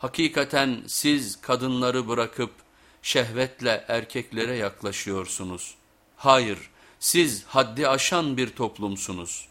Hakikaten siz kadınları bırakıp şehvetle erkeklere yaklaşıyorsunuz. Hayır siz haddi aşan bir toplumsunuz.''